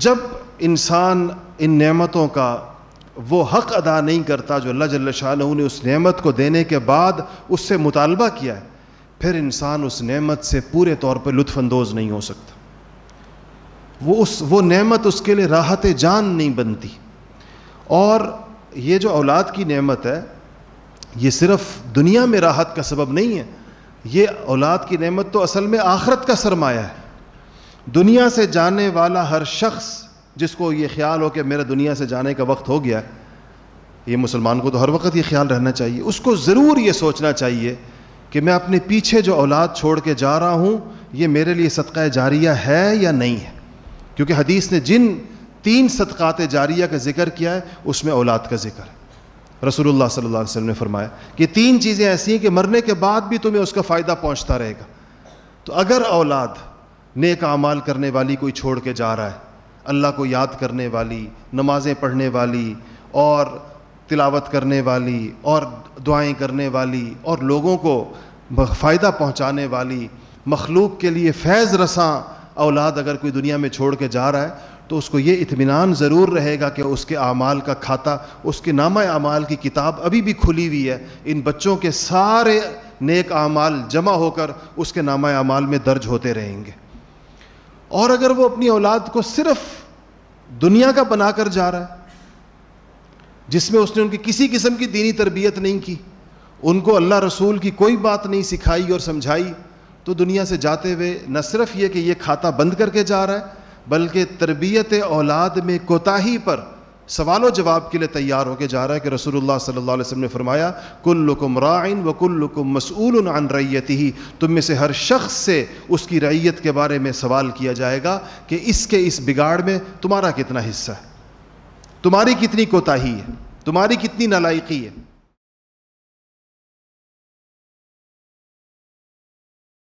جب انسان ان نعمتوں کا وہ حق ادا نہیں کرتا جو اللہ جل شاہ نے اس نعمت کو دینے کے بعد اس سے مطالبہ کیا ہے، پھر انسان اس نعمت سے پورے طور پہ لطف اندوز نہیں ہو سکتا۔ وہ اس، وہ نعمت اس کے لیے راحت جان نہیں بنتی۔ اور یہ جو اولاد کی نعمت ہے، یہ صرف دنیا میں راحت کا سبب نہیں ہے، یہ اولاد کی نعمت تو اصل میں آخرت کا سرمایہ ہے۔ دنیا سے جانے والا ہر شخص جس کو یہ خیال ہو کہ میرا دنیا سے جانے کا وقت ہو گیا یہ مسلمان کو تو ہر وقت یہ خیال رہنا چاہیے۔ اس کو ضرور یہ سوچنا چاہیے کہ میں اپنے پیچھے جو اولاد چھوڑ کے جا رہا ہوں، یہ میرے لیے صدقہ جاریہ ہے یا نہیں ہے؟ کیونکہ حدیث نے جن تین صدقات جاریہ کا ذکر کیا ہے، اس میں اولاد کا ذکر ہے۔ رسول اللہ صلی اللہ علیہ وسلم نے فرمایا کہ تین چیزیں ایسی ہیں کہ مرنے کے بعد بھی تمہیں اس کا فائدہ پہنچتا رہے گا۔ تو اگر اولاد نیک اعمال کرنے والی کوئی چھوڑ کے جا رہا ہے۔ اللہ کو یاد کرنے والی، نمازیں پڑھنے والی اور تلاوت کرنے والی اور دعائیں کرنے والی اور لوگوں کو فائدہ پہنچانے والی مخلوق کے لیے فیض رساں اولاد اگر کوئی دنیا میں چھوڑ کے جا رہا ہے تو اس کو یہ اطمینان ضرور رہے گا کہ اس کے اعمال کا کھاتا، اس کے نامہ اعمال کی کتاب ابھی بھی کھلی ہوئی ہے۔ ان بچوں کے سارے نیک اعمال جمع ہو کر اس کے نامہ اعمال میں درج ہوتے رہیں گے۔ اور اگر وہ اپنی اولاد کو صرف دنیا کا بنا کر جا رہا ہے، جس میں اس نے ان کی کسی قسم کی دینی تربیت نہیں کی، ان کو اللہ رسول کی کوئی بات نہیں سکھائی اور سمجھائی، تو دنیا سے جاتے ہوئے نہ صرف یہ کہ یہ کھاتا بند کر کے جا رہا ہے، بلکہ تربیت اولاد میں کوتاہی پر سوال و جواب کے لیے تیار ہو کے جا رہا ہے کہ رسول اللہ صلی اللہ علیہ وسلم نے فرمایا کل لکم و کل مسعول عن ریتی ہی تم میں سے ہر شخص سے اس کی رعیت کے بارے میں سوال کیا جائے گا کہ اس کے اس بگاڑ میں تمہارا کتنا حصہ ہے؟ تمہاری کتنی کوتاہی ہے؟ تمہاری کتنی نالائقی ہے؟